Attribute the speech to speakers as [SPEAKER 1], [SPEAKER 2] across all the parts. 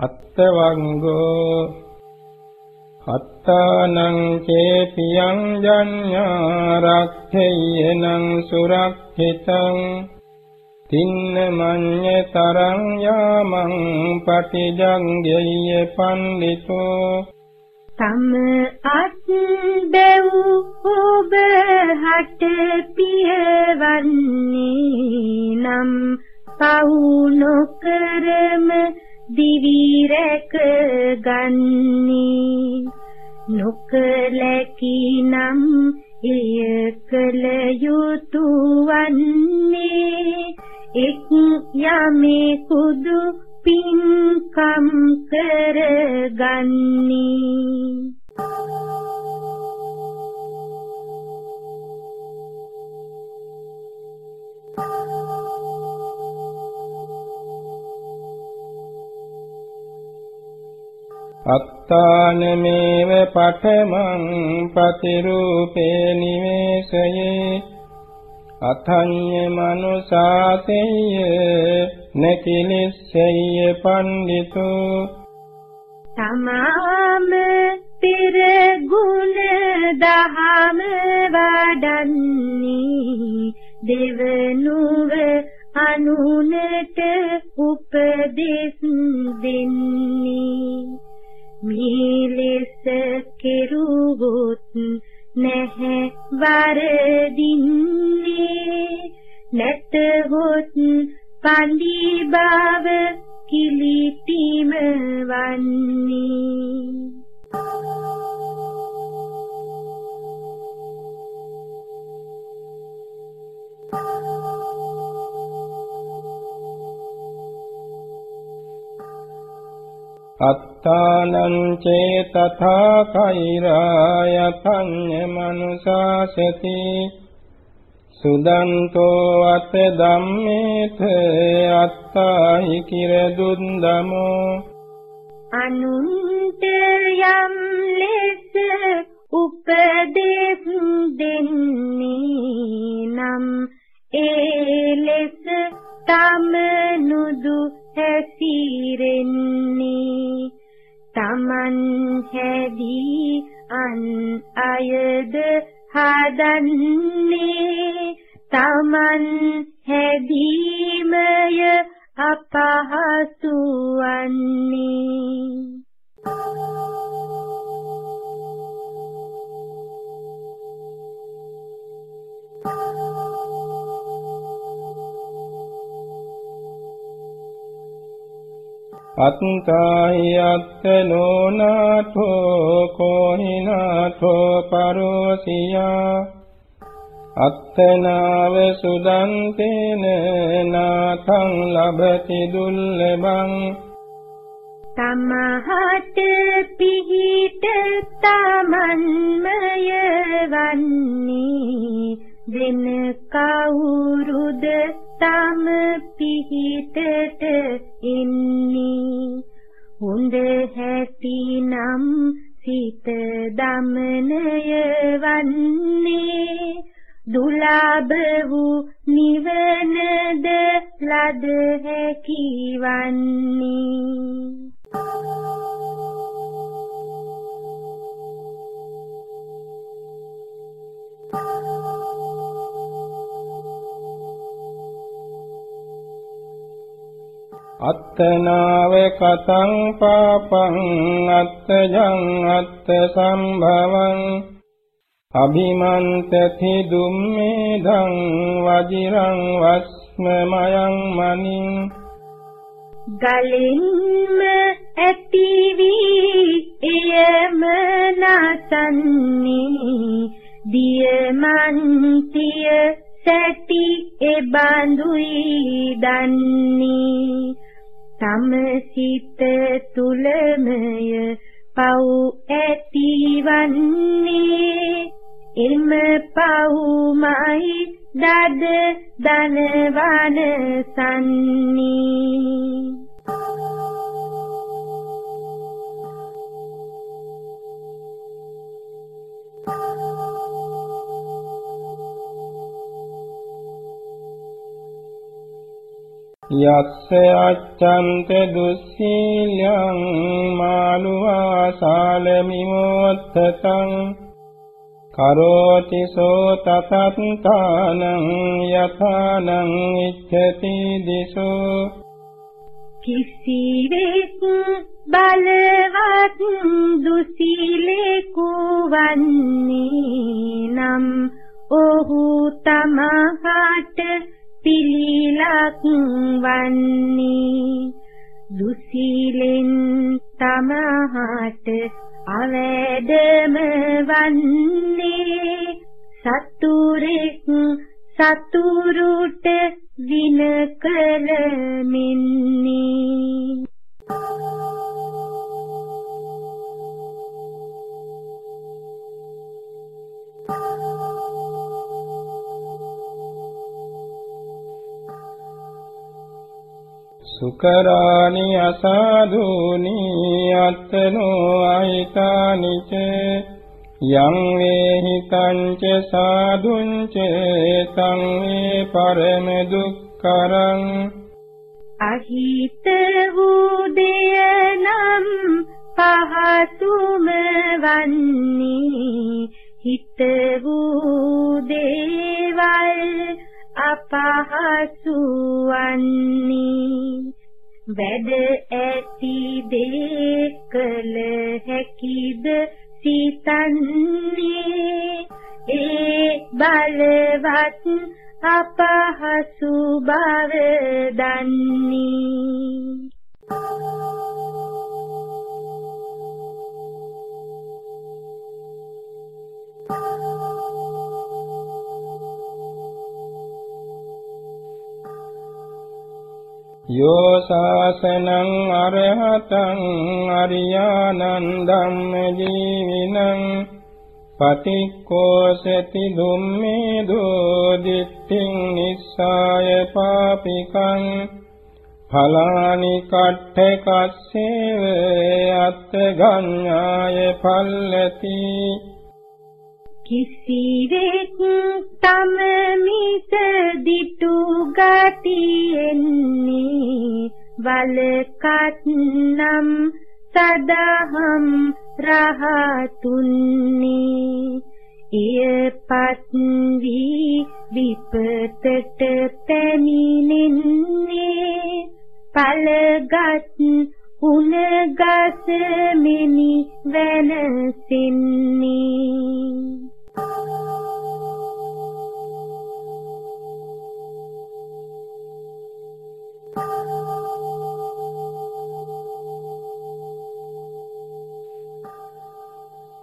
[SPEAKER 1] අත්තවංගෝ අත්තානං චේතියං ජඤ්ඤා රක්ඛේයනං සුරක්ඛිතං තින්න මඤ්ඤ තරං යාමං පටිජංගෙය්‍ය පණ්ඩිතෝ
[SPEAKER 2] තම අත් දෙව් ඔබ හට පියවන්නේ නම් පවු නොකරම දිවි රැක ගන්නේ. නොකලකි නම් එය කල යුතු වන්නේ. එක් යමේ කුදු පින්කම් කරගන්නේ.
[SPEAKER 1] අත්තානමේව පඨමං පතිරූපේ නිවේශයේ අතඤ්ඤ මනුසාතේය නකිලිස්සෙය්‍ය පණ්ඩිතු
[SPEAKER 2] තමාම පෙර ගුණ දහම වඩන්නේ දෙවනුව අනුනට උපදෙස් දෙන්නේ නැහැ වරදින්නේ. නැතහොත් පන්දි බව කිලිටිම වන්නේ.
[SPEAKER 1] අත්තානං චේතථා කෛරායතඤ්ඤ මනුසාසති සුදන්තෝ අත ධම්මේත අත්තාහි කිර දුන්දමෝ
[SPEAKER 2] අනුන්ට යම් ලෙස තමන් හැදීමය අපහසු වන්නේ
[SPEAKER 1] අත්තාහි අත්තනෝනාථෝ කෝහිනාථෝ පරෝසියා අත්තනාව සුදන්තේන නාථං ලබති දුල්ලබං.
[SPEAKER 2] තමහට පිහිට තමන්මය වන්නේ දෙන කවුරුද තම පිහිටට එන්නේ? හොඳ හැටිනම් සිත දමනය වන්නේ දුලාභ වූ නිවනද ලද හැකි වන්නේ.
[SPEAKER 1] අත්තනාව කතං පාපං අත්තජං අත්ත සම්භවං අභිමන්තති දුම්මේධං වජිරං වස්මමයං මනින්
[SPEAKER 2] ගලින්ම ඇති වී එයම නසන්නේ දියමන්තිය සැටි එබඳුයි දන්නේ තම සිත තුලමය පව් ඇතිවන්නේ එම පව්මයි දද දනවන සන්නී.
[SPEAKER 1] යස්ස අච්ඡන්ත දුස්සීලං මානුවා සාලමිමෝත්තතං කරෝති සෝ තතත්තානං යථානං ඉච්ඡති දිසෝ
[SPEAKER 2] කිසිවෙක් බලවත් දුසීලෙකු වන්නේ නම් ඔහු තමහට පිළිලක් වන්නේ. දුසීලෙන් තමහට අවැඩම වන්නේ සතුරෙක් සතුරුට වින කල මෙන්නේ
[SPEAKER 1] සුකරානි අසාදුනි අත්තනෝ අහිතානි ච යං වේහිතං ච සාදුං ච තං වේ පරම දුක්කරං
[SPEAKER 2] අහිත වූ දෙයනම් පහසුම වන්නේ හිත වූ දේවල් අපහසු වන්නේ වැඩ ඇති දේ කළ හැකිද සිතන්නේ? ඒ බලවත් අපහසු බව දන්නේ.
[SPEAKER 1] යෝ සාසනං අරහතං අරියානං ධම්ම ජීවිනං පතික්කෝසති දුම්මේ දෝදිත්තිං නිස්සාය පාපිකං ඵලානි කට්ඨකස්සේව අත්ථ ගඤ්ඤාය පල්ලති
[SPEAKER 2] කිසිවෙක් තම මිස දිටු ගතියෙන්නේ වලකත් නම් සදහම් රහතුන්නේ එයපත් වී විපතට පැමිණෙන්නේ පළගත් උනගස මිනි වෙනසින්නේ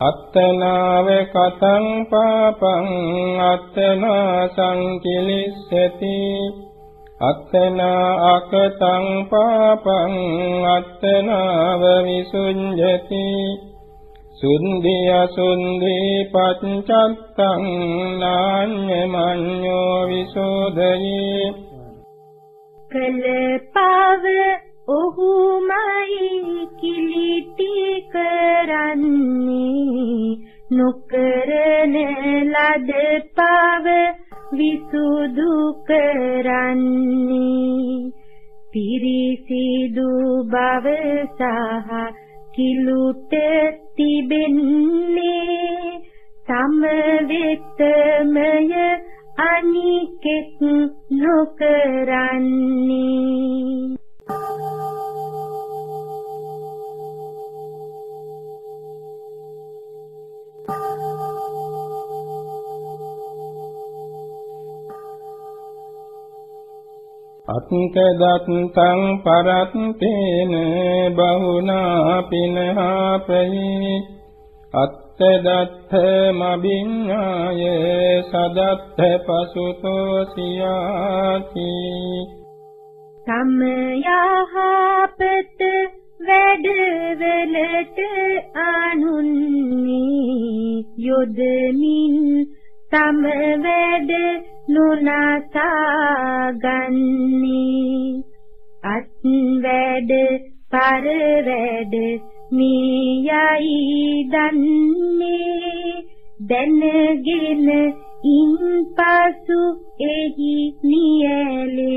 [SPEAKER 1] අත්තනාව කතං පාපං අත්තනා සංකිලිස්සති. අත්තනා අකතං පාපං අත්තනාව විසුඤ්ජති. සුන්දි අසුන්දි පච්චත්තං නාඤ්ඤමඤ්ඤෝ විසෝදයේ
[SPEAKER 2] කළ පව ඔහුමයි කිලිටි කරන්නේ. නොකරන ලද පව විසුදු කරන්නේ. පිරිසිදු බව සහ කිලුට තිබෙන්නේ. සමවෙතමය අනිකෙක් නොකරන්නේ.
[SPEAKER 1] අත්කදත්තං පරත්තේන බහුනා පිනහපහි අත්තදත්ත මබිඤ්ඤාය සදත්ත පසුතෝ සියාති
[SPEAKER 2] සමයහපත වැඩවලට අනුන්නේ. යොදමින් තම වැඩ නුනසාගන්නේ අත් වැඩ පර වැඩ මියයි දන්නේ. දැනගෙන ඉන්පසු එහි නියැලෙන්නේ.